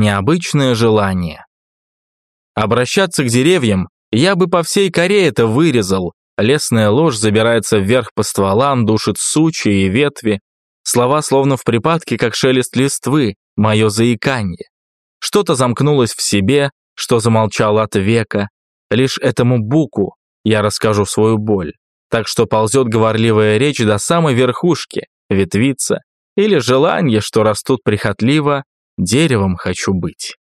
необычное желание. Обращаться к деревьям я бы по всей коре это вырезал. Лесная ложь забирается вверх по стволам, душит сучья и ветви. Слова словно в припадке, как шелест листвы, мое заиканье. Что-то замкнулось в себе, что замолчало от века. Лишь этому буку я расскажу свою боль. Так что ползет говорливая речь до самой верхушки, ветвица, или желание, что растут прихотливо, деревом хочу быть.